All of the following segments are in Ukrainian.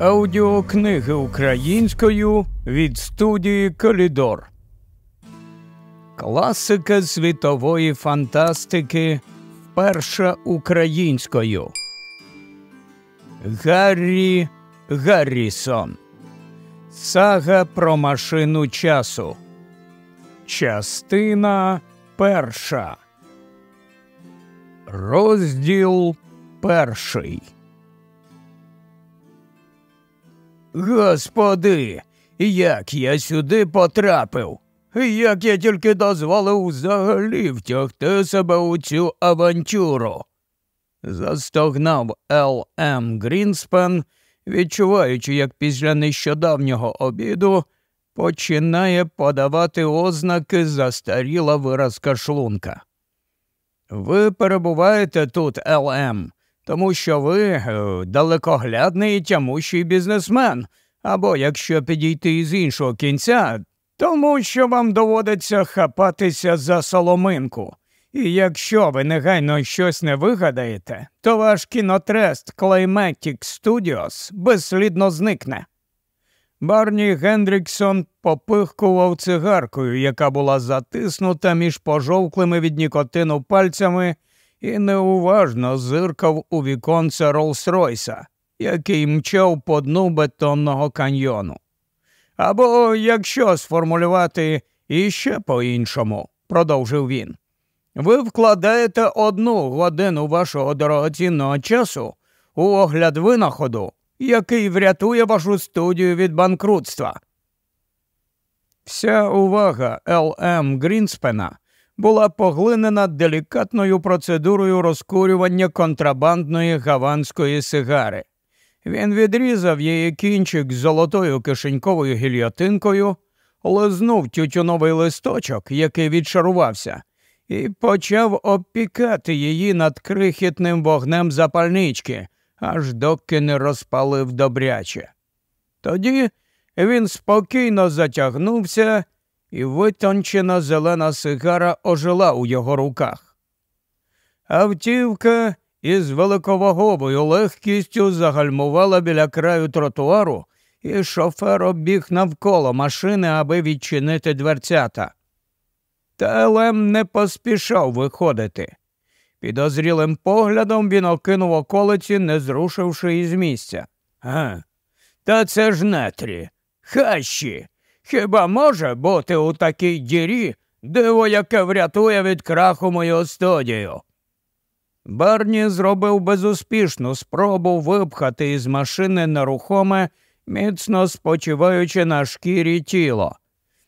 Аудіокниги українською від студії Калідор. Класика світової фантастики вперше українською. Гаррі Гаррісон. Сага про машину часу. Частина перша. Розділ перший. Господи, як я сюди потрапив? Як я тільки дозволив взагалі втягти себе у цю авантюру? застогнав Л. М. Грінспен, відчуваючи, як після нещодавнього обіду починає подавати ознаки застаріла виразка шлунка. Ви перебуваєте тут, Л. тому що ви е, далекоглядний і тямущий бізнесмен, або якщо підійти із іншого кінця, тому що вам доводиться хапатися за соломинку. І якщо ви негайно щось не вигадаєте, то ваш кінотрест Climatic Studios безслідно зникне. Барні Гендріксон попихкував цигаркою, яка була затиснута між пожовклими від нікотину пальцями, і неуважно зиркав у віконце Роллс-Ройса, який мчав по дну бетонного каньйону. Або якщо сформулювати іще по-іншому, продовжив він, ви вкладаєте одну годину вашого дорогоцінного часу у огляд винаходу, який врятує вашу студію від банкрутства. Вся увага Л. М. Грінспена була поглинена делікатною процедурою розкурювання контрабандної гаванської сигари. Він відрізав її кінчик з золотою кишеньковою гільйотинкою, лизнув тютюновий листочок, який відшарувався, і почав обпікати її над крихітним вогнем запальнички, аж доки не розпалив добряче. Тоді він спокійно затягнувся і витончена зелена сигара ожила у його руках. Автівка із великоваговою легкістю загальмувала біля краю тротуару, і шофер обіг навколо машини, аби відчинити дверцята. Та Елем не поспішав виходити. Підозрілим поглядом він окинув околиці, не зрушивши із місця. Га, та це ж нетрі, хащі. Хіба може бути у такій дірі диво, яке врятує від краху мою студію? Барні зробив безуспішну спробу випхати із машини нерухоме, міцно спочиваючи на шкірі тіло.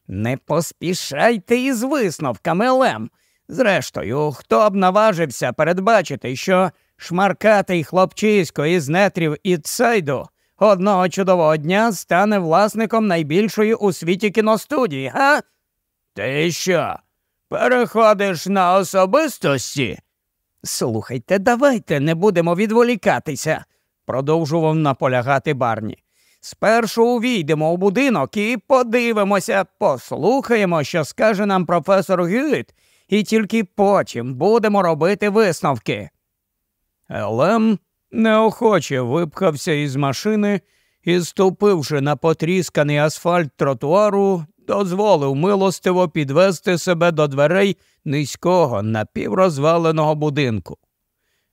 Не поспішайте із висновками, Лем. Зрештою, хто б наважився передбачити, що шмаркатий хлопчисько із нетрів Ітсайду одного чудового дня стане власником найбільшої у світі кіностудії, га? Ти що? Переходиш на особистості? Слухайте, давайте не будемо відволікатися, продовжував наполягати Барні. Спершу увійдемо у будинок і подивимося, послухаємо, що скаже нам професор Гюїт, і тільки потім будемо робити висновки. Елем неохоче випхався із машини і, ступивши на потрісканий асфальт тротуару, дозволив милостиво підвести себе до дверей низького напіврозваленого будинку.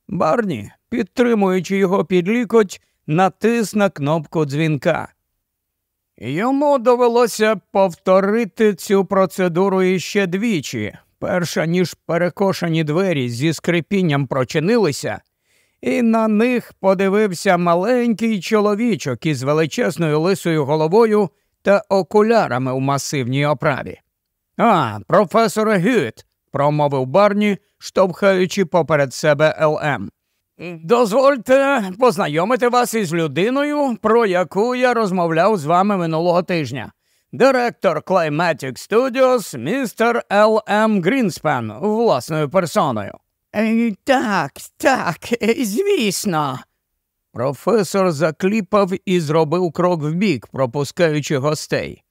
Барні, підтримуючи його під лікоть, натис на кнопку дзвінка. Йому довелося повторити цю процедуру іще двічі, перша ніж перекошені двері зі скрипінням прочинилися, і на них подивився маленький чоловічок із величезною лисою головою та окулярами у масивній оправі. А, професоре Гют, промовив Барні, штовхаючи поперед себе ЛМ. Дозвольте познайомити вас із людиною, про яку я розмовляв з вами минулого тижня. Директор Climatic Studios містер Л. М. Грінспен власною персоною. Е, так, так, е, звісно. Професор закліпав і зробив крок вбік, пропускаючи гостей.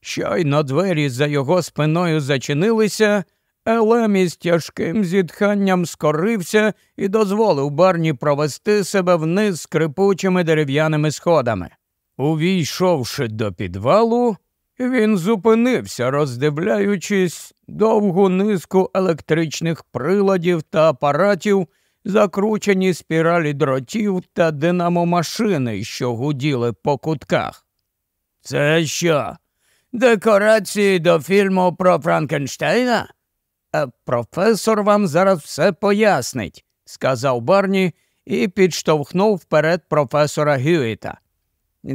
Щойно двері за його спиною зачинилися, Елем із тяжким зітханням скорився і дозволив барні провести себе вниз скрипучими дерев'яними сходами. Увійшовши до підвалу, він зупинився, роздивляючись довгу низку електричних приладів та апаратів, закручені спіралі дротів та динамомашини, що гуділи по кутках. Це що? Декорації до фільму про Франкенштейна? «Е, професор вам зараз все пояснить, сказав Барні і підштовхнув вперед професора Гюїта.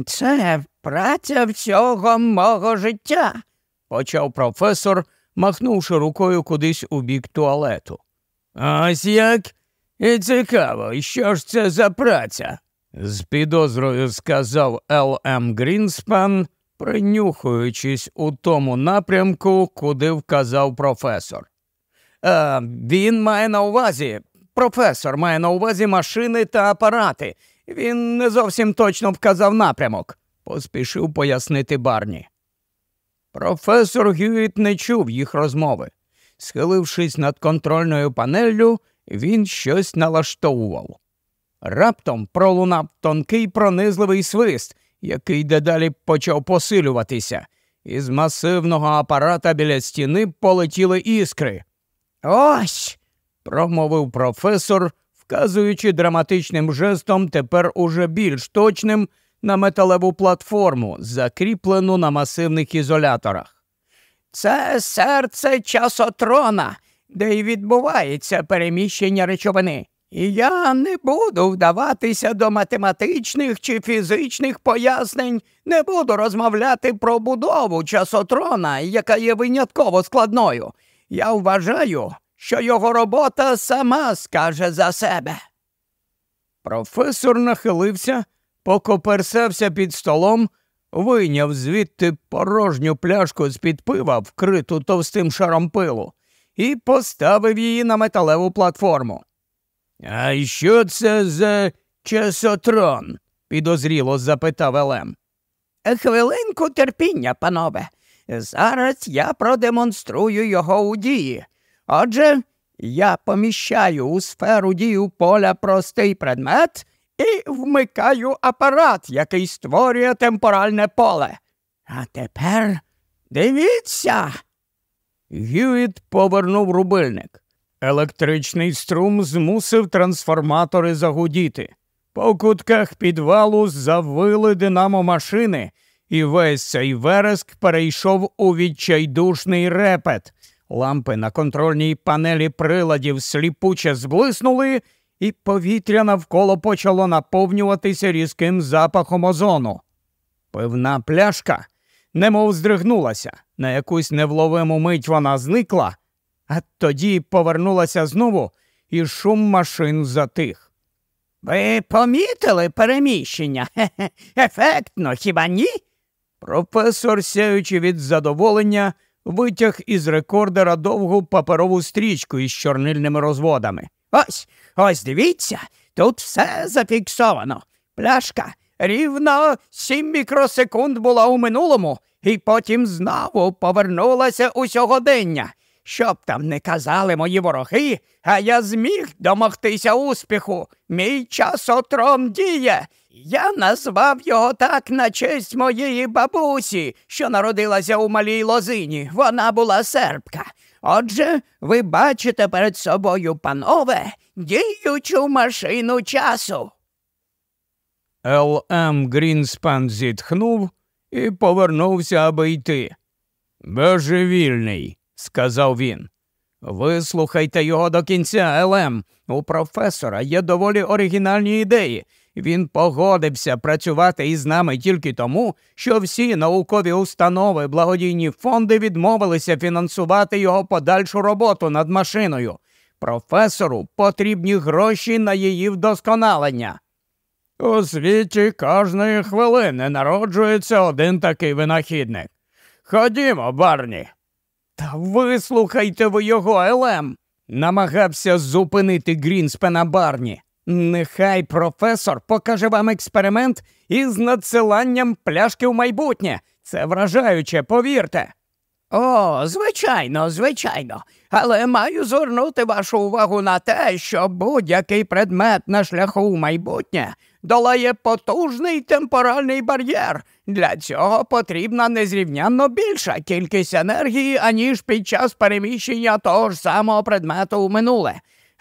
Це праця всього мого життя, почав професор, махнувши рукою кудись у бік туалету. Ось як? І цікаво, що ж це за праця? з підозрою сказав Л. М. Грінспан, принюхуючись у тому напрямку, куди вказав професор. «Е, Він має на увазі, професор має на увазі машини та апарати. Він не зовсім точно вказав напрямок, поспішив пояснити Барні. Професор Гюїт не чув їх розмови. Схилившись над контрольною панеллю, він щось налаштовував. Раптом пролунав тонкий пронизливий свист, який дедалі почав посилюватися. Із масивного апарата біля стіни полетіли іскри. Ось. промовив професор, вказуючи драматичним жестом, тепер уже більш точним, на металеву платформу, закріплену на масивних ізоляторах. Це серце часотрона, де й відбувається переміщення речовини. І я не буду вдаватися до математичних чи фізичних пояснень, не буду розмовляти про будову часотрона, яка є винятково складною. Я вважаю, що його робота сама скаже за себе. Професор нахилився, покоперсався під столом, вийняв звідти порожню пляшку з під пива, вкриту товстим шаром пилу, і поставив її на металеву платформу. А що це за часотрон? підозріло запитав Елем. Хвилинку терпіння, панове. Зараз я продемонструю його у дії. Отже, я поміщаю у сферу дію поля простий предмет і вмикаю апарат, який створює темпоральне поле. А тепер дивіться. Гюїт повернув рубильник. Електричний струм змусив трансформатори загудіти. По кутках підвалу завили динамо машини, і весь цей вереск перейшов у відчайдушний репет. Лампи на контрольній панелі приладів сліпуче зблиснули, і повітря навколо почало наповнюватися різким запахом озону. Пивна пляшка немов здригнулася, на якусь невловиму мить вона зникла, а тоді повернулася знову, і шум машин затих. Ви помітили переміщення? Хе-хе, Ефектно, хіба ні? Професор, сяючи від задоволення, витяг із рекордера довгу паперову стрічку із чорнильними розводами. Ось, ось дивіться, тут все зафіксовано. Пляшка рівно сім мікросекунд була у минулому, і потім знову повернулася у сьогодення. Щоб там не казали мої вороги, а я зміг домогтися успіху. Мій часотрон діє. Я назвав його так на честь моєї бабусі, що народилася у малій лозині. Вона була сербка. Отже, ви бачите перед собою, панове, діючу машину часу. Л. М. Грінспан зітхнув і повернувся, аби йти. Божевільний, сказав він. Вислухайте його до кінця, Елем. У професора є доволі оригінальні ідеї. Він погодився працювати із нами тільки тому, що всі наукові установи, благодійні фонди відмовилися фінансувати його подальшу роботу над машиною. Професору потрібні гроші на її вдосконалення. У світі кожної хвилини народжується один такий винахідник. Ходімо, барні. Та вислухайте ви його, Елем, намагався зупинити Грінспена Барні. Нехай професор покаже вам експеримент із надсиланням пляшки в майбутнє. Це вражаюче, повірте. О, звичайно, звичайно. Але маю звернути вашу увагу на те, що будь-який предмет на шляху в майбутнє долає потужний темпоральний бар'єр. Для цього потрібна незрівнянно більша кількість енергії, аніж під час переміщення того ж самого предмету у минуле.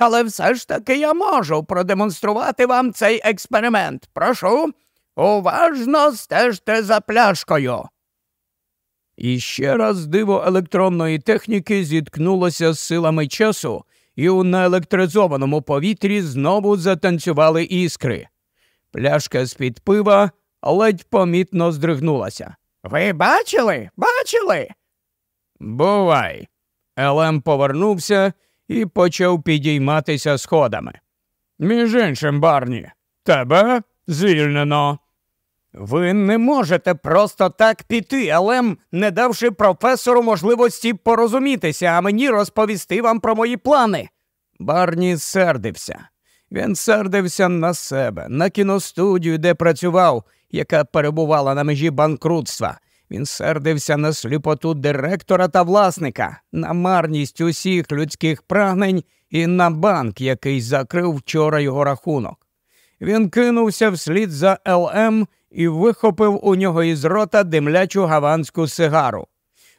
Але все ж таки я можу продемонструвати вам цей експеримент. Прошу, уважно стежте за пляшкою. І ще раз диво електронної техніки зіткнулося з силами часу, і у наелектризованому повітрі знову затанцювали іскри. Пляшка з під пива ледь помітно здригнулася. Ви бачили? Бачили? Бувай. Елем повернувся і почав підійматися сходами. Між іншим, барні, тебе звільнено. Ви не можете просто так піти, Елем, не давши професору можливості порозумітися, а мені розповісти вам про мої плани. Барні сердився. Він сердився на себе, на кіностудію, де працював, яка перебувала на межі банкрутства. Він сердився на сліпоту директора та власника, на марність усіх людських прагнень і на банк, який закрив вчора його рахунок. Він кинувся вслід за ЛМ і вихопив у нього із рота димлячу гаванську сигару.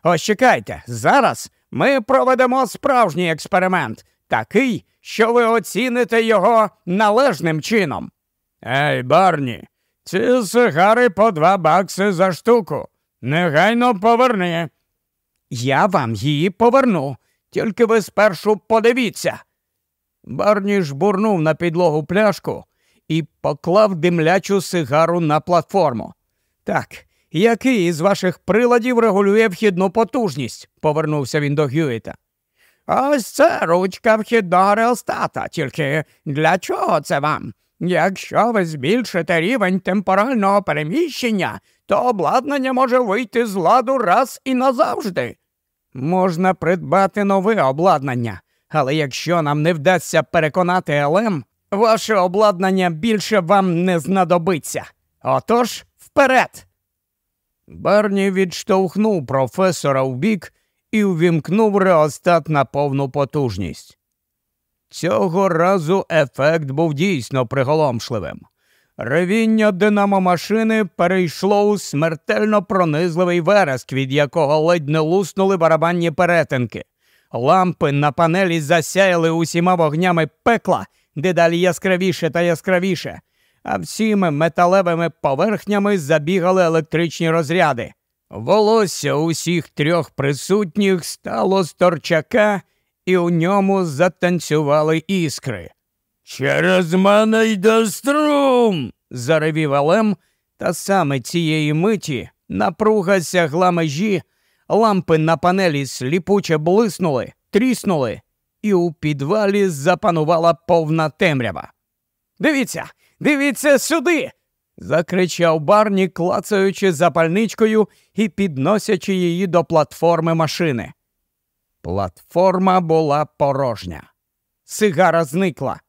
Ось чекайте, зараз ми проведемо справжній експеримент, такий, що ви оціните його належним чином. Ей, Барні, ці сигари по два бакси за штуку. Негайно поверни. Я вам її поверну, тільки ви спершу подивіться. Барні жбурнув на підлогу пляшку і поклав димлячу сигару на платформу. Так, який із ваших приладів регулює вхідну потужність? повернувся він до Гюїта. Ось це ручка вхідного реостата, тільки для чого це вам? Якщо ви збільшите рівень темпорального переміщення, то обладнання може вийти з ладу раз і назавжди. Можна придбати нове обладнання, але якщо нам не вдасться переконати ЛМ, ваше обладнання більше вам не знадобиться. Отож, вперед. Барні відштовхнув професора в бік і увімкнув реостат на повну потужність. Цього разу ефект був дійсно приголомшливим. Ревіння динамомашини перейшло у смертельно пронизливий вереск, від якого ледь не луснули барабанні перетинки. Лампи на панелі засяяли усіма вогнями пекла, дедалі яскравіше та яскравіше, а всіми металевими поверхнями забігали електричні розряди. Волосся усіх трьох присутніх стало з торчака, і у ньому затанцювали іскри. Через мене йде струм. Заревів Алем, та саме цієї миті напруга сягла межі, лампи на панелі сліпуче блиснули, тріснули, і у підвалі запанувала повна темрява. Дивіться, дивіться сюди. закричав Барні, клацаючи запальничкою і підносячи її до платформи машини. Платформа була порожня. Сигара зникла.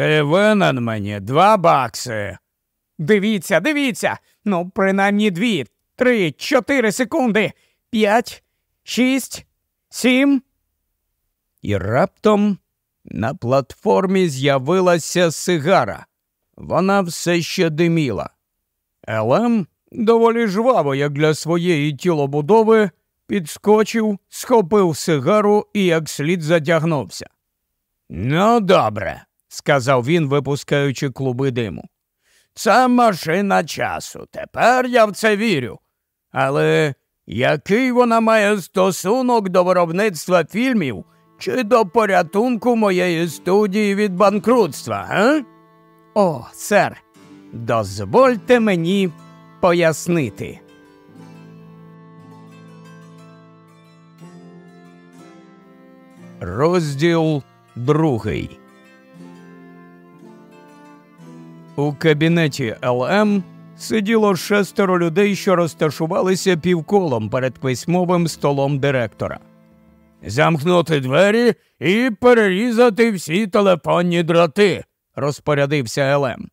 Ти винен мені два бакси. Дивіться, дивіться. Ну, принаймні дві, три, чотири секунди. П'ять, шість, сім. І раптом на платформі з'явилася сигара. Вона все ще диміла. Елем, доволі жваво, як для своєї тілобудови, підскочив, схопив сигару і як слід затягнувся. Ну, добре, сказав він, випускаючи клуби диму. Це машина часу. Тепер я в це вірю. Але який вона має стосунок до виробництва фільмів чи до порятунку моєї студії від банкрутства, а? О, сер, дозвольте мені пояснити. Розділ другий. У кабінеті ЛМ сиділо шестеро людей, що розташувалися півколом перед письмовим столом директора. Замкнути двері і перерізати всі телефонні дроти, розпорядився ЛМ.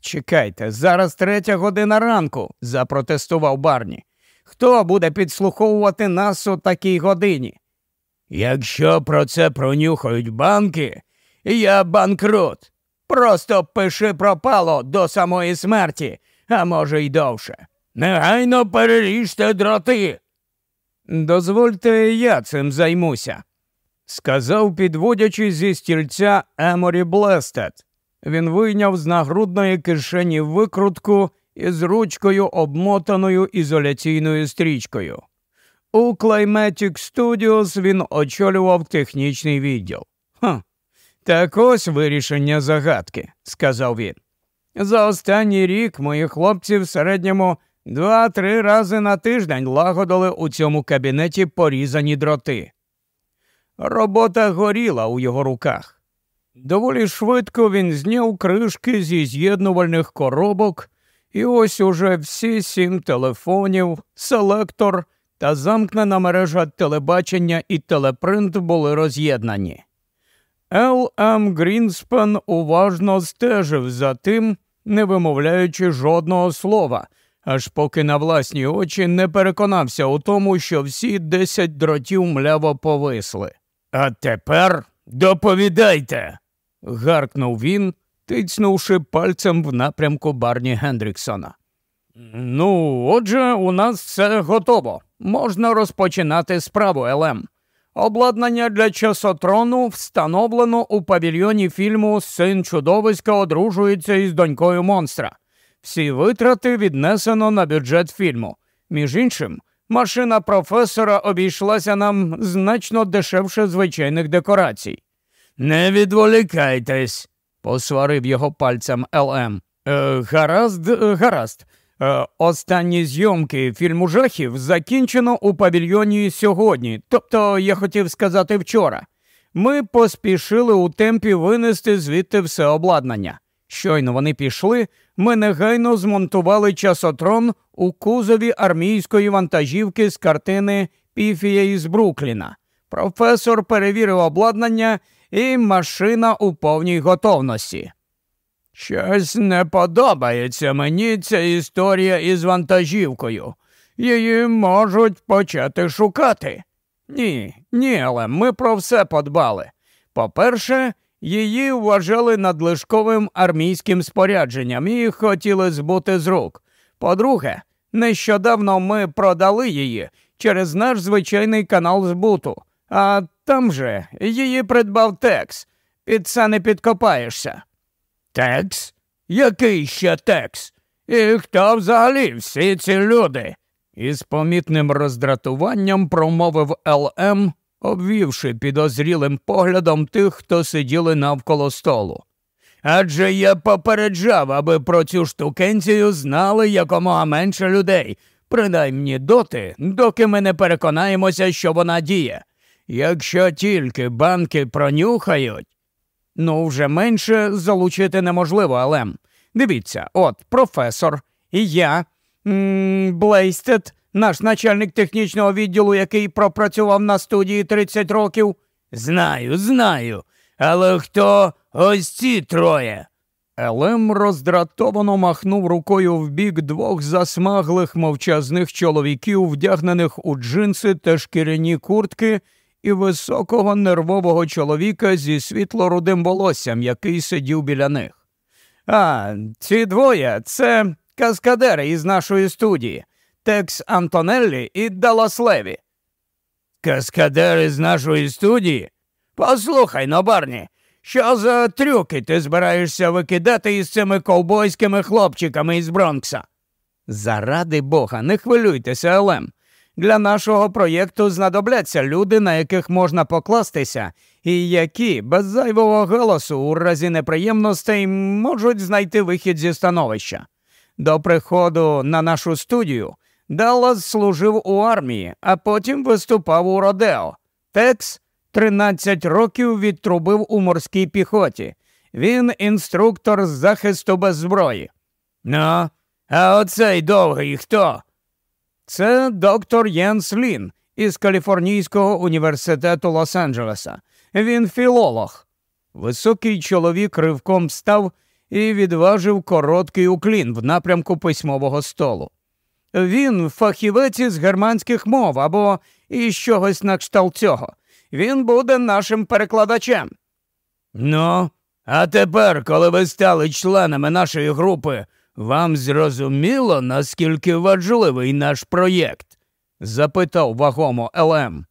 Чекайте, зараз третя година ранку, запротестував Барні. Хто буде підслуховувати нас у такій годині? Якщо про це пронюхають банки, я банкрут. Просто пиши пропало до самої смерті, а може, й довше. Негайно переріжте дроти. Дозвольте, я цим займуся, сказав, підводячи зі стільця Еморі Блестед. Він вийняв з нагрудної кишені викрутку із ручкою, обмотаною ізоляційною стрічкою. У Climatic Studios він очолював технічний відділ. Так ось вирішення загадки, сказав він. За останній рік мої хлопці в середньому два-три рази на тиждень лагодили у цьому кабінеті порізані дроти. Робота горіла у його руках. Доволі швидко він зняв кришки зі з'єднувальних коробок, і ось уже всі сім телефонів, селектор та замкнена мережа телебачення і телепринт були роз'єднані. Ел М. Грінспен уважно стежив за тим, не вимовляючи жодного слова, аж поки на власні очі не переконався у тому, що всі десять дротів мляво повисли. А тепер доповідайте. гаркнув він, тицнувши пальцем в напрямку Барні Гендріксона. Ну, отже, у нас все готово. Можна розпочинати справу, Елем. Обладнання для часотрону встановлено у павільйоні фільму Син чудовиська одружується із донькою монстра. Всі витрати віднесено на бюджет фільму. Між іншим, машина професора обійшлася нам значно дешевше звичайних декорацій. Не відволікайтесь, посварив його пальцем ЛМ. Е, гаразд, е, гаразд. Е, останні зйомки фільму жахів закінчено у павільйоні сьогодні, тобто я хотів сказати вчора. Ми поспішили у темпі винести звідти все обладнання. Щойно вони пішли, ми негайно змонтували часотрон у кузові армійської вантажівки з картини Піфія із Брукліна. Професор перевірив обладнання, і машина у повній готовності. Щось не подобається мені ця історія із вантажівкою. Її можуть почати шукати. Ні, ні, але ми про все подбали. По-перше, її вважали надлишковим армійським спорядженням і хотіли збути з рук. По-друге, нещодавно ми продали її через наш звичайний канал збуту, а там же її придбав Текс. Під це не підкопаєшся. Текс? Який ще текс? І хто взагалі всі ці люди? Із помітним роздратуванням промовив ЛМ, обвівши підозрілим поглядом тих, хто сиділи навколо столу. Адже я попереджав, аби про цю штукенцію знали якомога менше людей, принаймні доти, доки ми не переконаємося, що вона діє. Якщо тільки банки пронюхають, Ну, вже менше залучити неможливо, але дивіться, от професор і я, Блейстед, наш начальник технічного відділу, який пропрацював на студії 30 років. Знаю, знаю. Але хто ось ці троє? Елем роздратовано махнув рукою в бік двох засмаглих мовчазних чоловіків, вдягнених у джинси та шкіряні куртки і високого нервового чоловіка зі світло-рудим волоссям, який сидів біля них. А ці двоє це каскадери із нашої студії Текс Антонеллі і Даллас Леві. Каскадери з нашої студії? Послухай но, Барні, що за трюки ти збираєшся викидати із цими ковбойськими хлопчиками із Бронкса? Заради бога, не хвилюйтеся, Елем. Для нашого проєкту знадобляться люди, на яких можна покластися, і які без зайвого голосу у разі неприємностей можуть знайти вихід зі становища. До приходу на нашу студію Даллас служив у армії, а потім виступав у Родео. Текс 13 років відтрубив у морській піхоті. Він інструктор з захисту без зброї. Ну, а оцей довгий хто? Це доктор Єнс Лін із Каліфорнійського університету Лос-Анджелеса. Він філолог. Високий чоловік ривком встав і відважив короткий уклін в напрямку письмового столу. Він фахівець із германських мов або із чогось на кшталт цього. Він буде нашим перекладачем. Ну, а тепер, коли ви стали членами нашої групи, вам зрозуміло, наскільки важливий наш проєкт? запитав вагомо ЛМ.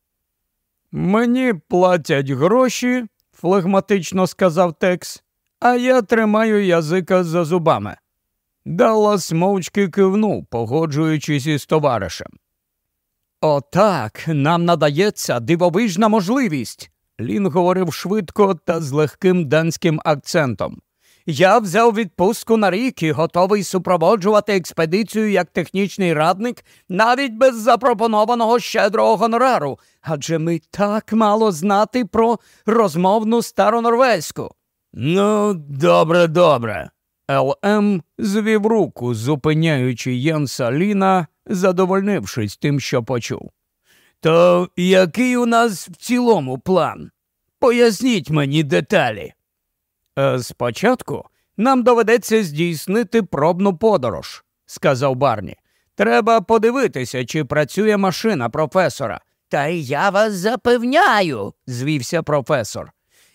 Мені платять гроші, флегматично сказав Текс, а я тримаю язика за зубами. Даллас мовчки кивнув, погоджуючись із товаришем. Отак нам надається дивовижна можливість. Лін говорив швидко та з легким данським акцентом. Я взяв відпустку на рік і готовий супроводжувати експедицію як технічний радник навіть без запропонованого щедрого гонорару, адже ми так мало знати про розмовну старонорвезьку. Ну, добре, добре. ЛМ звів руку, зупиняючи Єнса Ліна, задовольнившись тим, що почув. То який у нас в цілому план? Поясніть мені деталі. Е, спочатку нам доведеться здійснити пробну подорож, сказав Барні. Треба подивитися, чи працює машина професора. Та я вас запевняю, звівся професор.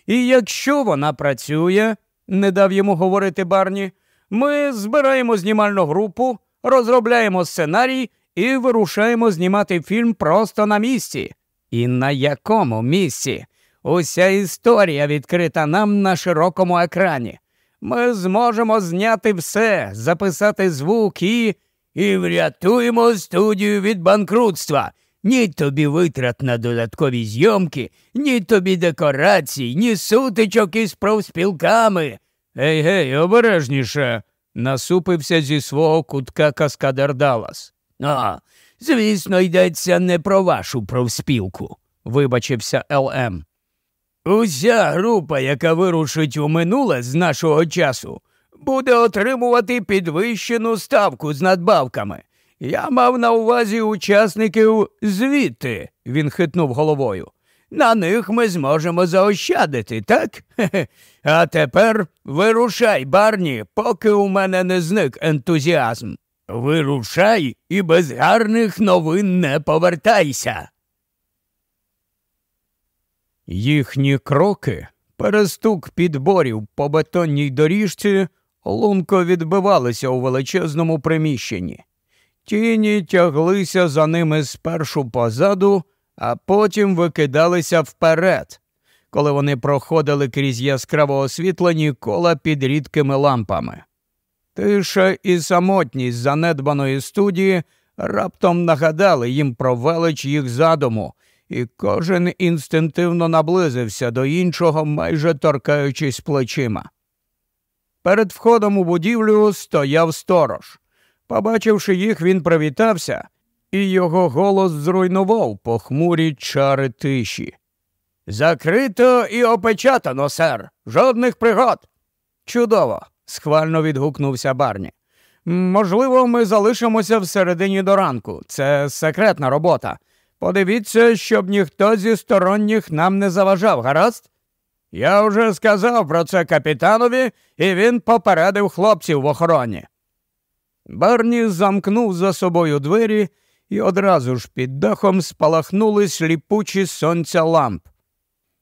І якщо вона працює, не дав йому говорити Барні, ми збираємо знімальну групу, розробляємо сценарій і вирушаємо знімати фільм просто на місці. І на якому місці? Уся історія відкрита нам на широкому екрані. Ми зможемо зняти все, записати звук і. і врятуємо студію від банкрутства. Ні тобі витрат на додаткові зйомки, ні тобі декорацій, ні сутичок із профспілками. Гей, гей, обережніше, насупився зі свого кутка Каскадер Даллас. А, звісно, йдеться не про вашу профспілку, вибачився ЛМ. Уся група, яка вирушить у минуле з нашого часу, буде отримувати підвищену ставку з надбавками. Я мав на увазі учасників звідти, він хитнув головою. На них ми зможемо заощадити, так? Хе-хе. А тепер вирушай, барні, поки у мене не зник ентузіазм. Вирушай і без гарних новин не повертайся. Їхні кроки, перестук підборів по бетонній доріжці, лунко відбивалися у величезному приміщенні. Тіні тяглися за ними спершу позаду, а потім викидалися вперед, коли вони проходили крізь яскраво освітлені кола під рідкими лампами. Тиша і самотність занедбаної студії раптом нагадали їм про велич їх задуму, і кожен інстинктивно наблизився до іншого, майже торкаючись плечима. Перед входом у будівлю стояв сторож. Побачивши їх, він привітався, і його голос зруйнував похмурі чари тиші. Закрито і опечатано, сер. Жодних пригод. Чудово, схвально відгукнувся Барні. Можливо, ми залишимося всередині до ранку. Це секретна робота. Подивіться, щоб ніхто зі сторонніх нам не заважав, гаразд? Я вже сказав про це капітанові, і він попередив хлопців в охороні. Барні замкнув за собою двері, і одразу ж під дахом спалахнули сліпучі сонця ламп.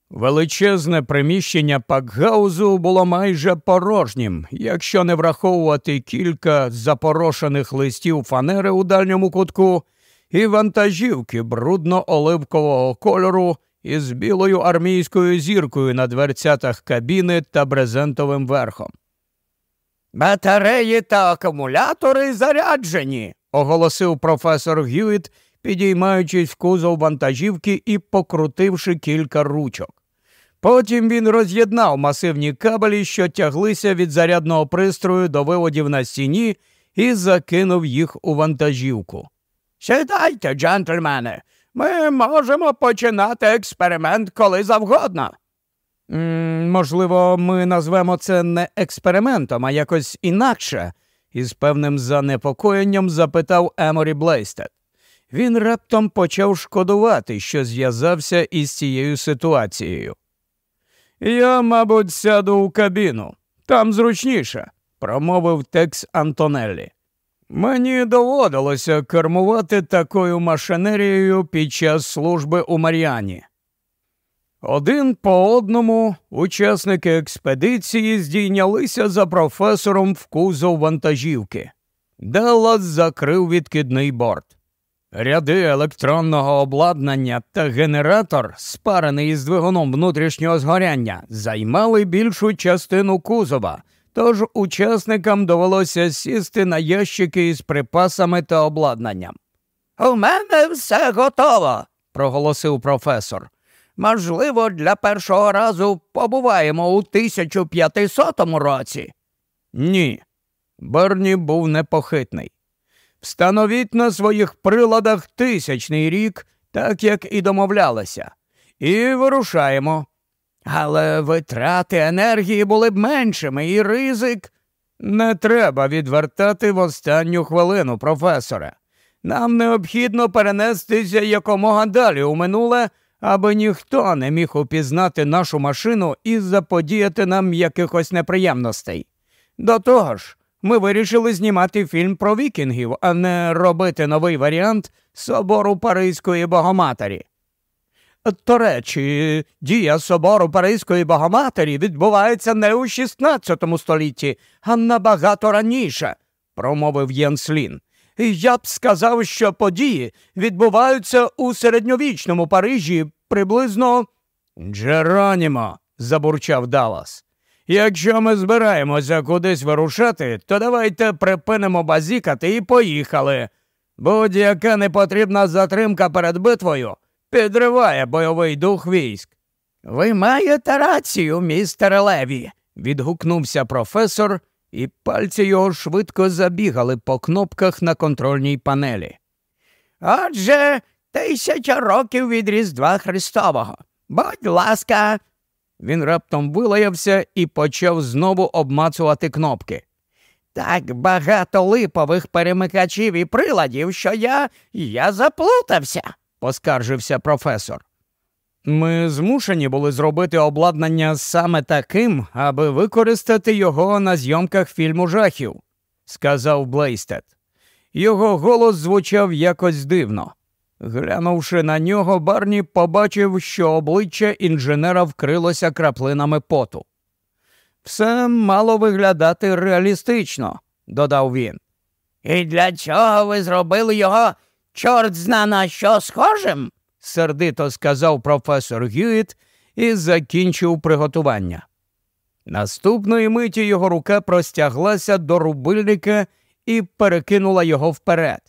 Величезне приміщення пакгаузу було майже порожнім, якщо не враховувати кілька запорошених листів фанери у дальньому кутку і вантажівки брудно-оливкового кольору із білою армійською зіркою на дверцятах кабіни та брезентовим верхом. Батареї та акумулятори заряджені, оголосив професор Гюїт, підіймаючись в кузов вантажівки і покрутивши кілька ручок. Потім він роз'єднав масивні кабелі, що тяглися від зарядного пристрою до виводів на стіні, і закинув їх у вантажівку. Сідайте, джентльмени, ми можемо починати експеримент коли завгодно. М, можливо, ми назвемо це не експериментом, а якось інакше, із певним занепокоєнням запитав Еморі Блейстед. Він раптом почав шкодувати, що зв'язався із цією ситуацією. Я, мабуть, сяду у кабіну. Там зручніше, промовив Текс Антонеллі. Мені доводилося кермувати такою машинерією під час служби у Мар'яні. Один по одному учасники експедиції здійнялися за професором в кузов вантажівки. Делас закрив відкидний борт. Ряди електронного обладнання та генератор, спарений із двигуном внутрішнього згоряння, займали більшу частину кузова, тож учасникам довелося сісти на ящики із припасами та обладнанням. У мене все готово, проголосив професор. Можливо, для першого разу побуваємо у 1500 році. Ні. Берні був непохитний. Встановіть на своїх приладах тисячний рік, так як і домовлялися, і вирушаємо. Але витрати енергії були б меншими, і ризик. Не треба відвертати в останню хвилину, професоре. Нам необхідно перенестися якомога далі у минуле, аби ніхто не міг упізнати нашу машину і заподіяти нам якихось неприємностей. До того ж, ми вирішили знімати фільм про вікінгів, а не робити новий варіант собору Паризької Богоматері. До речі, дія собору Паризької Богоматері відбувається не у 16 столітті, а набагато раніше, промовив Єнслін. Я б сказав, що події відбуваються у середньовічному Парижі приблизно. Джеронімо, забурчав Даллас. Якщо ми збираємося кудись вирушати, то давайте припинимо базікати і поїхали. Будь-яка непотрібна затримка перед битвою підриває бойовий дух військ. Ви маєте рацію, містер Леві, відгукнувся професор, і пальці його швидко забігали по кнопках на контрольній панелі. Отже, тисяча років від Різдва Христового. Будь ласка, він раптом вилаявся і почав знову обмацувати кнопки. Так багато липових перемикачів і приладів, що я я заплутався, поскаржився професор. Ми змушені були зробити обладнання саме таким, аби використати його на зйомках фільму жахів, сказав Блейстед. Його голос звучав якось дивно. Глянувши на нього, Барні побачив, що обличчя інженера вкрилося краплинами поту. Все мало виглядати реалістично, додав він. І для чого ви зробили його чорт зна на що схожим? сердито сказав професор Гюїт і закінчив приготування. Наступної миті його рука простяглася до рубильника і перекинула його вперед.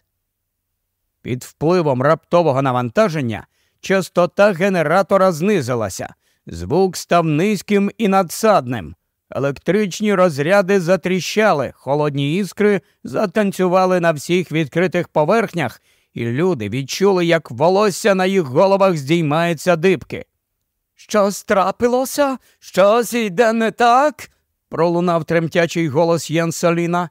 Під впливом раптового навантаження частота генератора знизилася, звук став низьким і надсадним. Електричні розряди затріщали, холодні іскри затанцювали на всіх відкритих поверхнях, і люди відчули, як волосся на їх головах здіймається дибки. Щось трапилося? Щось йде не так? пролунав тремтячий голос Єнсаліна.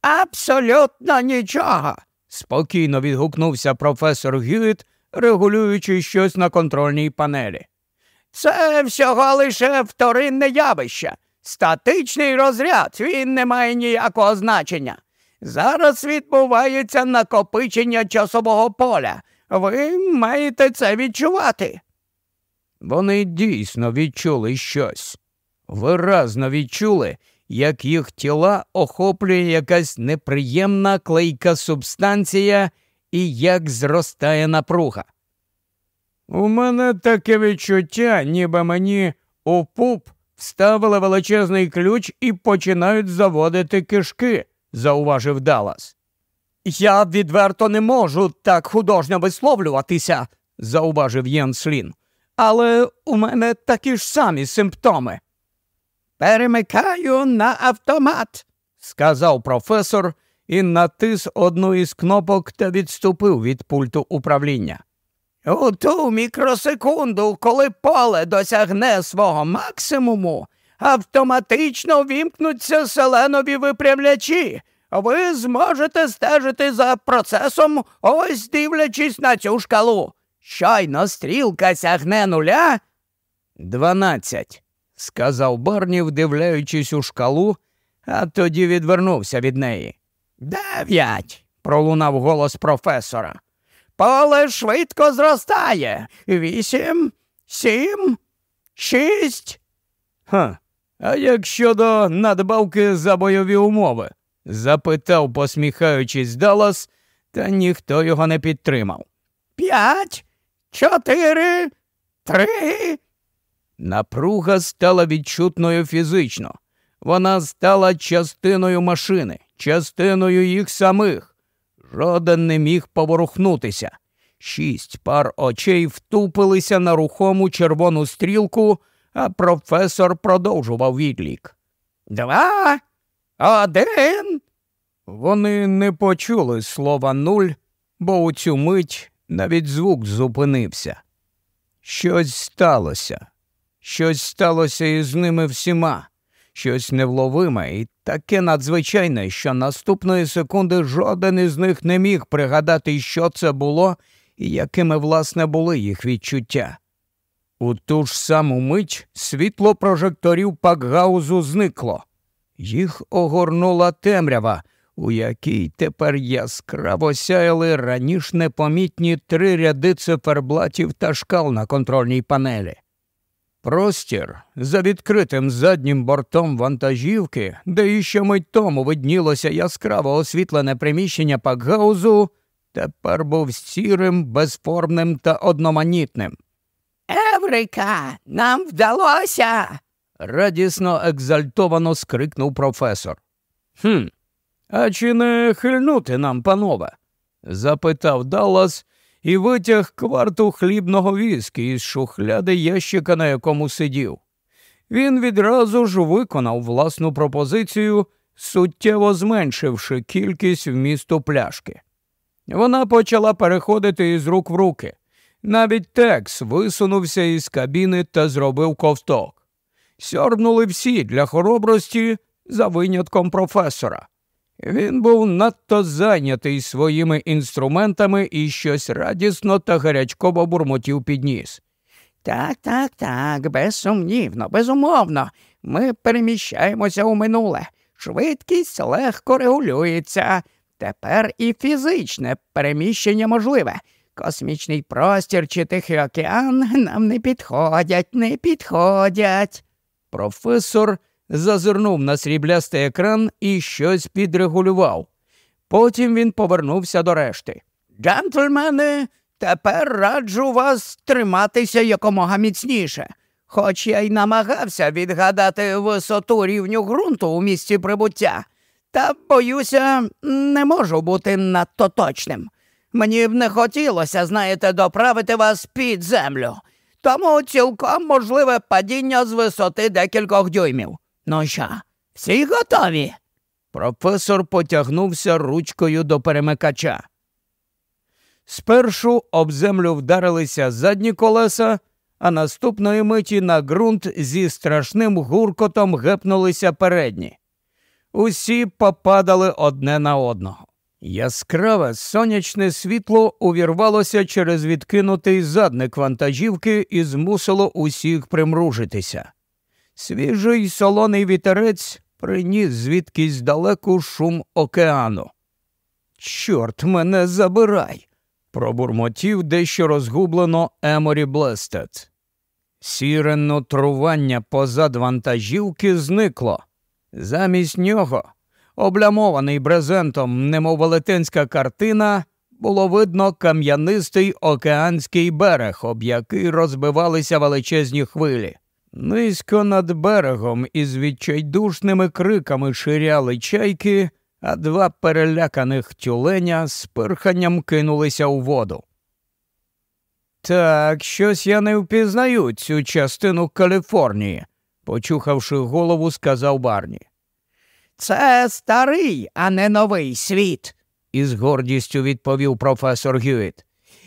Абсолютно нічого спокійно відгукнувся професор Гюїт, регулюючи щось на контрольній панелі. Це всього лише вторинне явище, статичний розряд, він не має ніякого значення. Зараз відбувається накопичення часового поля. Ви маєте це відчувати. Вони дійсно відчули щось, виразно відчули, як їх тіла охоплює якась неприємна клейка субстанція і як зростає напруга. У мене таке відчуття, ніби мені у пуп вставили величезний ключ і починають заводити кишки, зауважив Даллас. Я відверто не можу так художньо висловлюватися, зауважив Єн Слін. Але у мене такі ж самі симптоми. Перемикаю на автомат, сказав професор і натис одну із кнопок та відступив від пульту управління. У ту мікросекунду, коли поле досягне свого максимуму, автоматично вімкнуться селенові випрямлячі. Ви зможете стежити за процесом, ось дивлячись на цю шкалу. Щойно стрілка сягне нуля. Дванадцять сказав Барні, вдивляючись у шкалу, а тоді відвернувся від неї. Дев'ять. пролунав голос професора. Поле швидко зростає. Вісім, сім, шість. Ха. А як щодо надбавки за бойові умови? запитав, посміхаючись, Даллас, та ніхто його не підтримав. П'ять, чотири, три. Напруга стала відчутною фізично. Вона стала частиною машини, частиною їх самих. Жоден не міг поворухнутися. Шість пар очей втупилися на рухому червону стрілку, а професор продовжував відлік. Два, один. Вони не почули слова нуль, бо у цю мить навіть звук зупинився. Щось сталося, щось сталося із ними всіма, щось невловиме і таке надзвичайне, що наступної секунди жоден із них не міг пригадати, що це було і якими, власне, були їх відчуття. У ту ж саму мить світло прожекторів Пакгаузу зникло. Їх огорнула темрява, у якій тепер яскраво сяяли раніше непомітні три ряди циферблатів та шкал на контрольній панелі. Простір за відкритим заднім бортом вантажівки, де іще мить тому виднілося яскраво освітлене приміщення Пакгаузу, тепер був сірим, безформним та одноманітним. Еврика, нам вдалося. радісно екзальтовано скрикнув професор. «Хм, а чи не хильнути нам, панове? запитав Даллас і витяг кварту хлібного віскі із шухляди ящика, на якому сидів. Він відразу ж виконав власну пропозицію, суттєво зменшивши кількість вмісту пляшки. Вона почала переходити із рук в руки. Навіть Текс висунувся із кабіни та зробив ковток. Сьорбнули всі для хоробрості за винятком професора. Він був надто зайнятий своїми інструментами і щось радісно та гарячково бурмотів підніс. Так, так, так, безсумнівно, безумовно. Ми переміщаємося у минуле. Швидкість легко регулюється. Тепер і фізичне переміщення можливе. Космічний простір чи Тихий океан нам не підходять, не підходять. Професор зазирнув на сріблястий екран і щось підрегулював. Потім він повернувся до решти. Джентльмени, тепер раджу вас триматися якомога міцніше. Хоч я й намагався відгадати висоту рівню ґрунту у місці прибуття, та, боюся, не можу бути надто точним. Мені б не хотілося, знаєте, доправити вас під землю, тому цілком можливе падіння з висоти декількох дюймів. Ну що, всі готові? Професор потягнувся ручкою до перемикача. Спершу об землю вдарилися задні колеса, а наступної миті на ґрунт зі страшним гуркотом гепнулися передні. Усі попадали одне на одного. Яскраве сонячне світло увірвалося через відкинутий задник вантажівки і змусило усіх примружитися. Свіжий солоний вітерець приніс звідкись далеку шум океану. Чорт мене забирай, пробурмотів дещо розгублено Еморі Блестед. Сіре нутрування позад вантажівки зникло. Замість нього, облямований брезентом, немов велетенська картина, було видно кам'янистий океанський берег, об який розбивалися величезні хвилі. Низько над берегом із відчайдушними криками ширяли чайки, а два переляканих тюленя з пирханням кинулися у воду. Так, щось я не впізнаю цю частину Каліфорнії, почухавши голову, сказав Барні. Це старий, а не новий світ, із гордістю відповів професор Гюїт.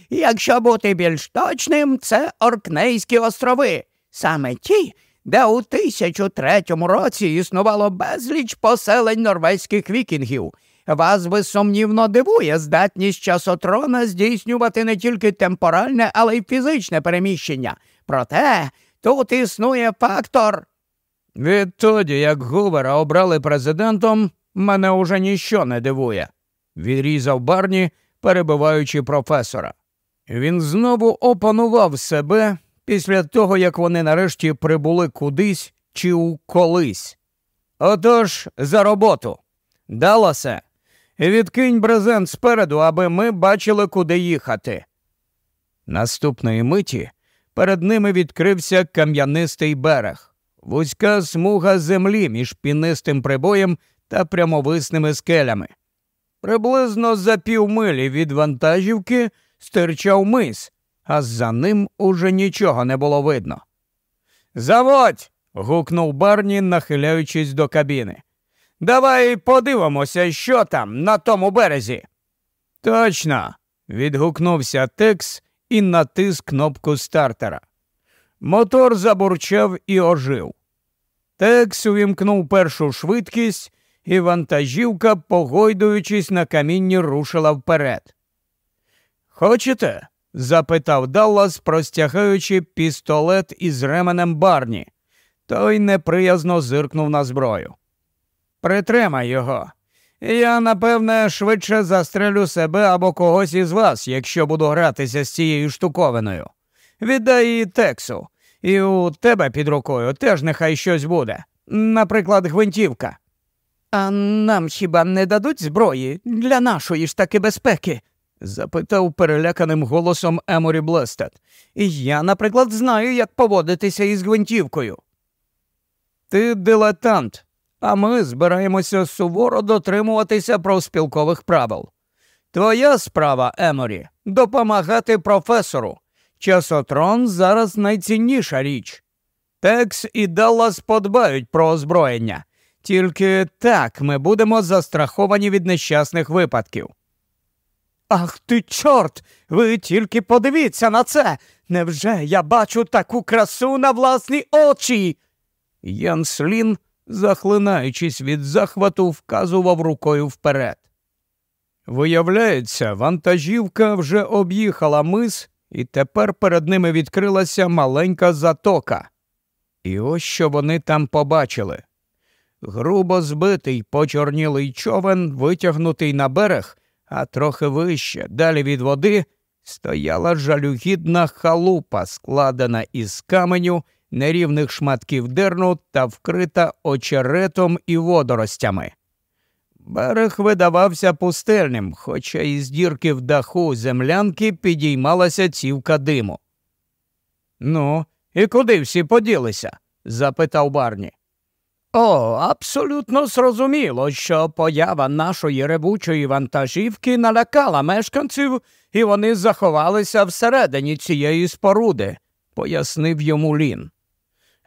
Якщо бути більш точним, це Оркнейські острови саме ті, де у 1003 році існувало безліч поселень норвезьких вікінгів. Вас безсумнівно дивує здатність часотрона здійснювати не тільки темпоральне, але й фізичне переміщення. Проте тут існує фактор. Відтоді, як Гувера обрали президентом, мене уже ніщо не дивує, відрізав Барні, перебиваючи професора. Він знову опанував себе після того, як вони нарешті прибули кудись чи у колись. Отож, за роботу. Далосе, відкинь брезент спереду, аби ми бачили, куди їхати. Наступної миті перед ними відкрився кам'янистий берег, вузька смуга землі між пінистим прибоєм та прямовисними скелями. Приблизно за півмилі від вантажівки стирчав мис, а за ним уже нічого не було видно. Заводь. гукнув Барні, нахиляючись до кабіни. Давай подивимося, що там на тому березі. Точно. відгукнувся Текс і натис кнопку стартера. Мотор забурчав і ожив. Текс увімкнув першу швидкість, і вантажівка, погойдуючись на камінні, рушила вперед. Хочете? запитав Даллас, простягаючи пістолет із ременем барні. Той неприязно зиркнув на зброю. Притримай його. Я, напевне, швидше застрелю себе або когось із вас, якщо буду гратися з цією штуковиною. Віддай її тексу, і у тебе під рукою теж нехай щось буде. Наприклад, гвинтівка. А нам хіба не дадуть зброї для нашої ж таки безпеки? запитав переляканим голосом Еморі Блестед. І я, наприклад, знаю, як поводитися із гвинтівкою. Ти дилетант, а ми збираємося суворо дотримуватися профспілкових правил. Твоя справа, Еморі, допомагати професору. Часотрон зараз найцінніша річ. Текс і Даллас подбають про озброєння. Тільки так ми будемо застраховані від нещасних випадків. Ах ти, чорт! Ви тільки подивіться на це. Невже я бачу таку красу на власні очі? Ян Слін, захлинаючись від захвату, вказував рукою вперед. Виявляється, вантажівка вже об'їхала мис, і тепер перед ними відкрилася маленька затока. І ось що вони там побачили. Грубо збитий почорнілий човен, витягнутий на берег, а трохи вище, далі від води, стояла жалюгідна халупа, складена із каменю, нерівних шматків дерну та вкрита очеретом і водоростями. Берег видавався пустельним, хоча із дірки в даху землянки підіймалася цівка диму. Ну, і куди всі поділися? запитав Барні. О, абсолютно зрозуміло, що поява нашої ревучої вантажівки налякала мешканців, і вони заховалися всередині цієї споруди, пояснив йому Лін.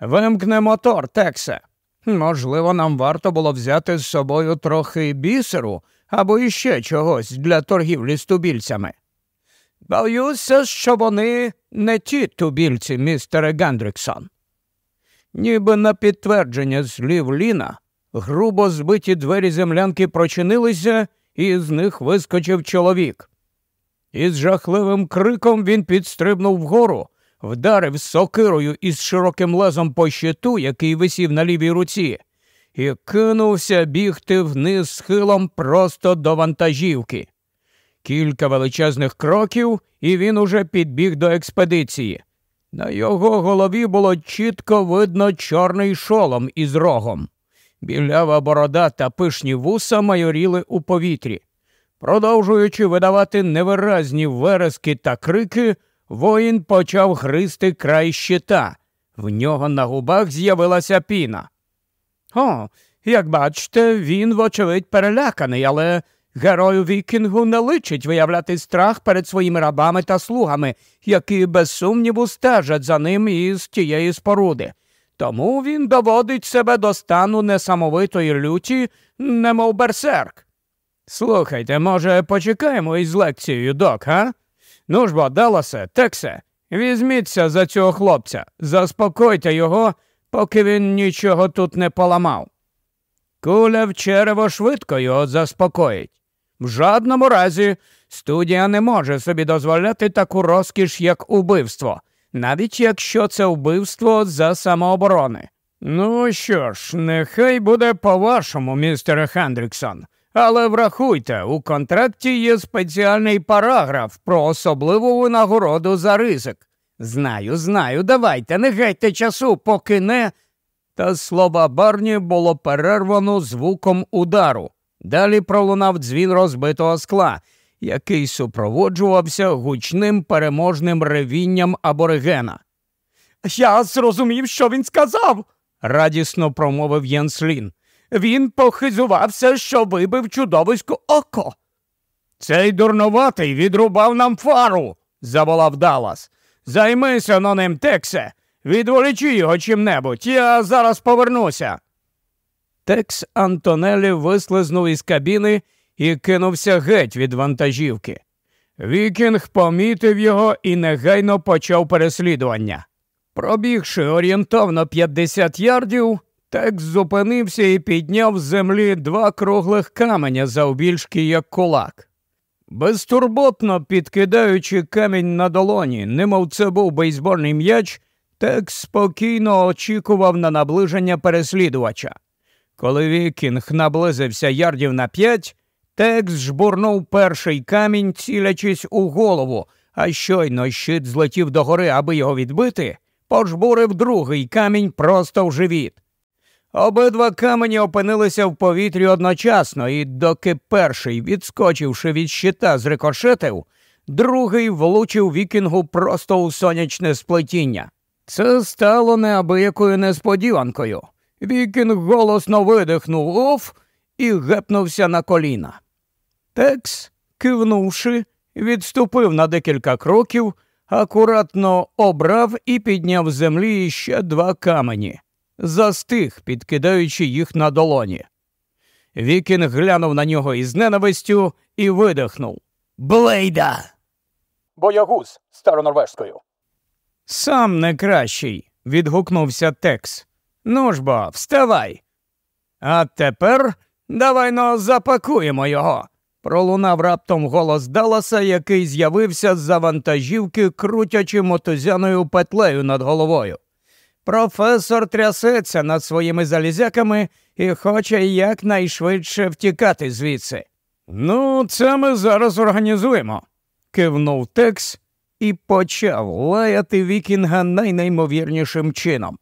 Вимкне мотор, Тексе. Можливо, нам варто було взяти з собою трохи бісеру або іще чогось для торгівлі з тубільцями. Боюся, що вони не ті тубільці, містере Гендріксон. Ніби на підтвердження слів Ліна, грубо збиті двері землянки прочинилися, і з них вискочив чоловік. Із жахливим криком він підстрибнув вгору, вдарив сокирою із широким лезом по щиту, який висів на лівій руці, і кинувся бігти вниз схилом просто до вантажівки. Кілька величезних кроків, і він уже підбіг до експедиції. На його голові було чітко видно чорний шолом із рогом. Білява борода та пишні вуса майоріли у повітрі. Продовжуючи видавати невиразні верески та крики, воїн почав гризти край щита. В нього на губах з'явилася піна. О, як бачите, він, вочевидь, переляканий, але Герою Вікінгу не личить виявляти страх перед своїми рабами та слугами, які без сумніву стежать за ним із тієї споруди. Тому він доводить себе до стану несамовитої люті, немов берсерк. Слухайте, може, почекаємо із лекцією, док, га? Ну ж бо, Даласе, Тексе, візьміться за цього хлопця, заспокойте його, поки він нічого тут не поламав. Куля в черево швидко його заспокоїть. В жодному разі студія не може собі дозволяти таку розкіш, як убивство, навіть якщо це вбивство за самооборони. Ну що ж, нехай буде по-вашому, містере Хендріксон. Але врахуйте, у контракті є спеціальний параграф про особливу винагороду за ризик. Знаю, знаю, давайте, не гайте часу, поки не. Та слова Барні було перервано звуком удару. Далі пролунав дзвін розбитого скла, який супроводжувався гучним переможним ревінням аборигена. Я зрозумів, що він сказав, радісно промовив Єнслін. Він похизувався, що вибив чудовисько око. Цей дурнуватий відрубав нам фару, заволав Даллас. Займися на ним, Тексе, відволічи його чим-небудь, я зараз повернуся. Текс Антонелі вислизнув із кабіни і кинувся геть від вантажівки. Вікінг помітив його і негайно почав переслідування. Пробігши орієнтовно 50 ярдів, Текс зупинився і підняв з землі два круглих каменя завбільшки, як кулак. Безтурботно підкидаючи камінь на долоні, немов це був бейсбольний м'яч, Текс спокійно очікував на наближення переслідувача. Коли Вікінг наблизився ярдів на п'ять, Текс жбурнув перший камінь, цілячись у голову, а щойно щит злетів догори, аби його відбити, пожбурив другий камінь просто в живіт. Обидва камені опинилися в повітрі одночасно, і доки перший, відскочивши від щита, зрикошетив, другий влучив вікінгу просто у сонячне сплетіння. Це стало неабиякою несподіванкою. Вікінг голосно видихнув оф і гепнувся на коліна. Текс, кивнувши, відступив на декілька кроків, акуратно обрав і підняв з землі ще два камені застиг, підкидаючи їх на долоні. Вікінг глянув на нього із ненавистю і видихнув Bleyða. Боягуз старонорвежською. Сам не кращий, відгукнувся Текс. Ну ж бо, вставай. А тепер давай но запакуємо його. Пролунав раптом голос Далласа, який з'явився з за вантажівки, крутячи мотузяною петлею над головою. Професор трясеться над своїми залізяками і хоче якнайшвидше втікати звідси. Ну, це ми зараз організуємо, кивнув Текс і почав лаяти Вікінга найнеймовірнішим чином.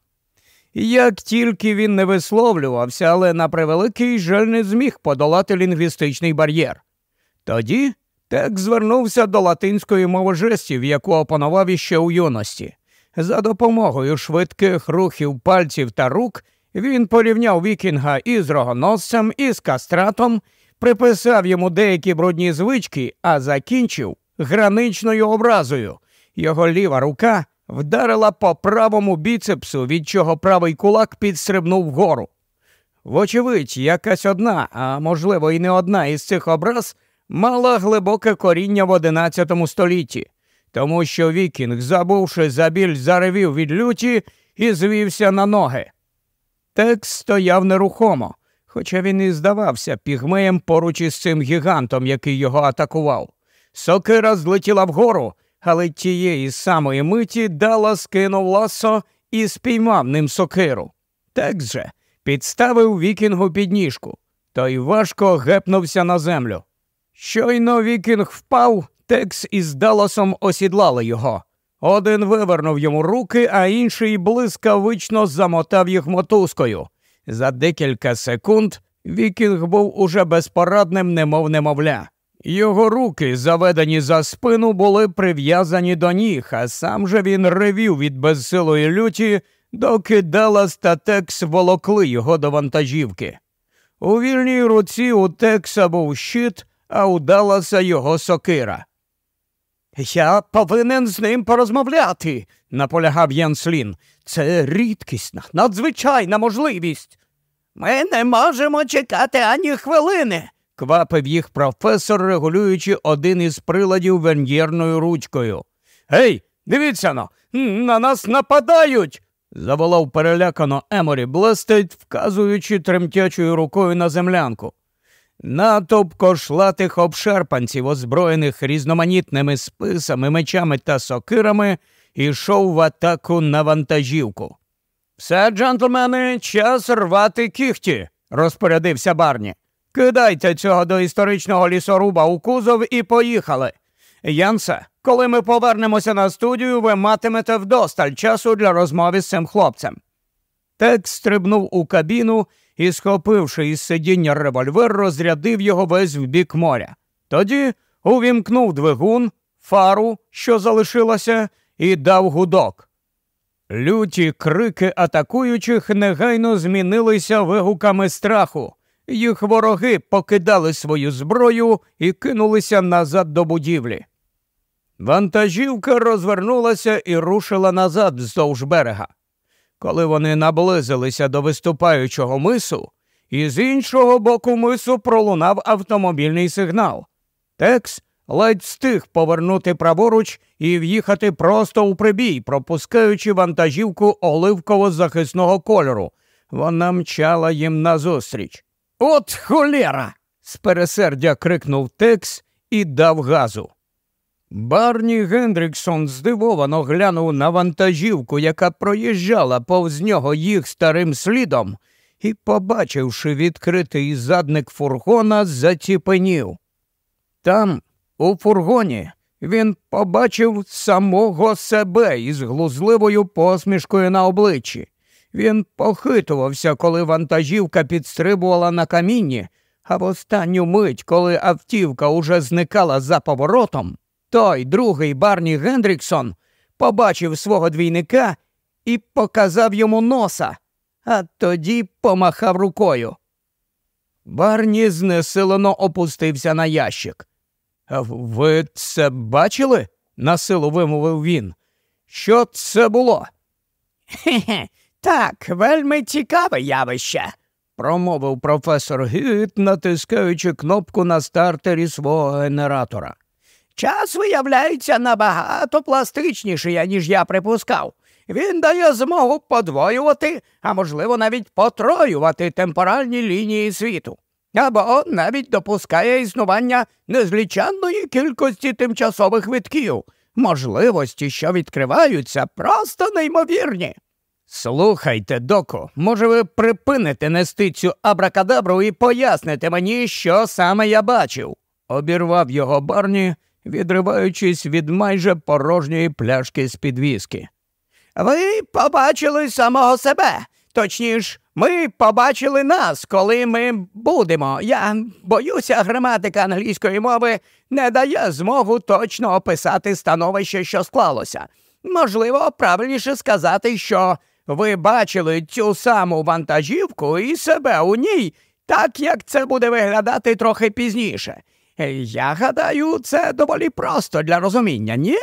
Як тільки він не висловлювався, але на превеликий жаль не зміг подолати лінгвістичний бар'єр. Тоді Текс звернувся до латинської мови жестів, яку опанував іще у юності. За допомогою швидких рухів пальців та рук він порівняв вікінга із рогоносцем, із кастратом, приписав йому деякі брудні звички, а закінчив граничною образою. Його ліва рука вдарила по правому біцепсу, від чого правий кулак підстрибнув вгору. Вочевидь, якась одна, а можливо, і не одна із цих образ мала глибоке коріння в одинадцятому столітті тому що Вікінг, забувши за біль, заревів від люті і звівся на ноги. Текс стояв нерухомо, хоча він і здавався пігмеєм поруч із цим гігантом, який його атакував. Сокира злетіла вгору, але тієї самої миті Даллас кинув ласо і спіймав ним сокиру. Текс же підставив вікінгу підніжку, той важко гепнувся на землю. Щойно вікінг впав, Текс із Даласом осідлали його. Один вивернув йому руки, а інший блискавично замотав їх мотузкою. За декілька секунд Вікінг був уже безпорадним, немов немовля. Його руки, заведені за спину, були прив'язані до ніг, а сам же він ревів від безсилої люті, доки Далас та Текс волокли його до вантажівки. У вільній руці у Текса був щит, а у Даласа його сокира. Я повинен з ним порозмовляти, наполягав Янслін. Це рідкісна, надзвичайна можливість. Ми не можемо чекати ані хвилини, квапив їх професор, регулюючи один із приладів вен'єрною ручкою. Гей, дивіться но, на нас нападають. заволав перелякано Еморі Блестед, вказуючи тремтячою рукою на землянку. Натовп кошлатих обшарпанців, озброєних різноманітними списами, мечами та сокирами, ішов в атаку на вантажівку. Все, джентльмени, час рвати кіхті, розпорядився Барні. Кидайте цього до історичного лісоруба у кузов і поїхали. Янсе, коли ми повернемося на студію, ви матимете вдосталь часу для розмови з цим хлопцем. Текс стрибнув у кабіну і, схопивши із сидіння револьвер, розрядив його весь в бік моря. Тоді увімкнув двигун, фару, що залишилася, і дав гудок. Люті крики атакуючих негайно змінилися вигуками страху. Їх вороги покидали свою зброю і кинулися назад до будівлі. Вантажівка розвернулася і рушила назад вздовж берега. Коли вони наблизилися до виступаючого мису, із іншого боку мису пролунав автомобільний сигнал. Текс ледь встиг повернути праворуч і в'їхати просто у прибій, пропускаючи вантажівку оливково-захисного кольору. Вона мчала їм назустріч. От холєра! з пересердя крикнув Текс і дав газу. Барні Гендріксон здивовано глянув на вантажівку, яка проїжджала повз нього їх старим слідом, і, побачивши відкритий задник фургона, заціпенів. Там, у фургоні, він побачив самого себе із глузливою посмішкою на обличчі. Він похитувався, коли вантажівка підстрибувала на камінні, а в останню мить, коли автівка уже зникала за поворотом, той другий Барні Гендріксон побачив свого двійника і показав йому носа, а тоді помахав рукою. Барні знесилено опустився на ящик. Ви це бачили? насилу вимовив він. Що це було? Хе-хе, так, вельми цікаве явище, промовив професор Гіт, натискаючи кнопку на стартері свого генератора. Час виявляється набагато пластичніший, ніж я припускав. Він дає змогу подвоювати, а можливо, навіть потроювати темпоральні лінії світу, або навіть допускає існування незліченної кількості тимчасових витків, можливості, що відкриваються, просто неймовірні. Слухайте, доку, може, ви припините нести цю абракадабру і поясните мені, що саме я бачив, обірвав його барні відриваючись від майже порожньої пляшки з підвіски. Ви побачили самого себе. Точніш, ми побачили нас, коли ми будемо. Я боюся, граматика англійської мови не дає змогу точно описати становище, що склалося. Можливо, правильніше сказати, що ви бачили цю саму вантажівку і себе у ній, так як це буде виглядати трохи пізніше. Я гадаю, це доволі просто для розуміння, ні?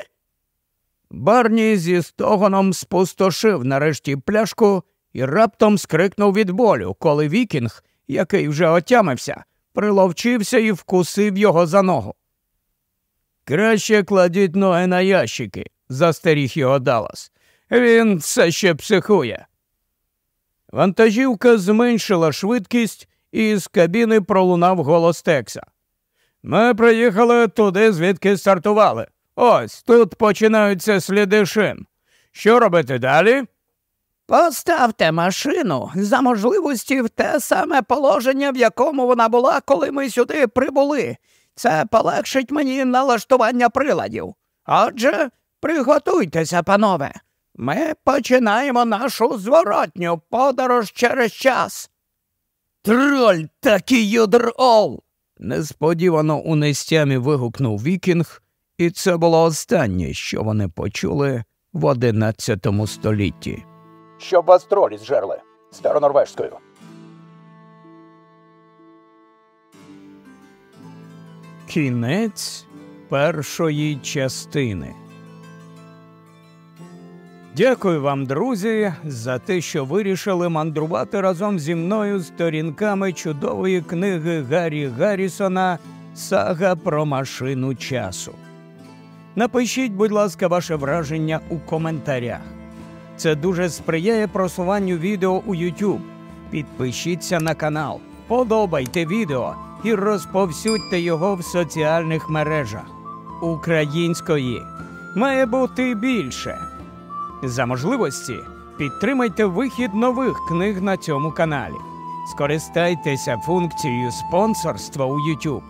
Барні зі стогоном спустошив нарешті пляшку і раптом скрикнув від болю, коли Вікінг, який вже отямився, приловчився і вкусив його за ногу. Краще кладіть ноги на ящики, застеріг його Даллас. Він все ще психує. Вантажівка зменшила швидкість, і з кабіни пролунав голос Текса. Ми приїхали туди, звідки стартували. Ось тут починаються сліди шин. Що робити далі? Поставте машину за можливості в те саме положення, в якому вона була, коли ми сюди прибули. Це полегшить мені налаштування приладів. Отже, приготуйтеся, панове. Ми починаємо нашу зворотню подорож через час. Troll taki yðr öll! Несподівано у нестямі вигукнув Вікінг, і це було останнє, що вони почули в одинадцятому столітті. Щоб вас тролі зжерли старонорвежською. Кінець першої частини. Дякую вам, друзі, за те, що вирішили мандрувати разом зі мною сторінками чудової книги Гаррі Гаррісона Сага про машину часу. Напишіть, будь ласка, ваше враження у коментарях. Це дуже сприяє просуванню відео у YouTube. Підпишіться на канал, подобайте відео і розповсюдьте його в соціальних мережах. Української має бути більше. За можливості підтримайте вихід нових книг на цьому каналі. Скористайтеся функцією спонсорства у YouTube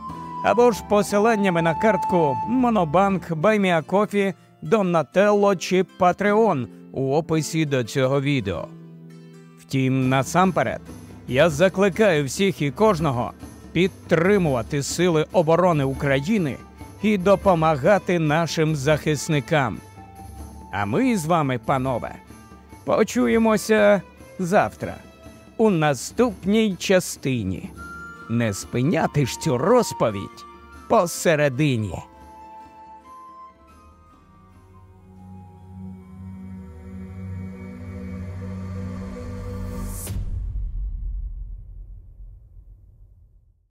або ж посиланнями на картку Монобанк, Buy Me a Coffee, Донателло чи Patreon у описі до цього відео. Втім, насамперед, я закликаю всіх і кожного підтримувати Сили оборони України і допомагати нашим захисникам. А ми з вами, панове, почуємося завтра у наступній частині. Не спиняти ж цю розповідь посередині.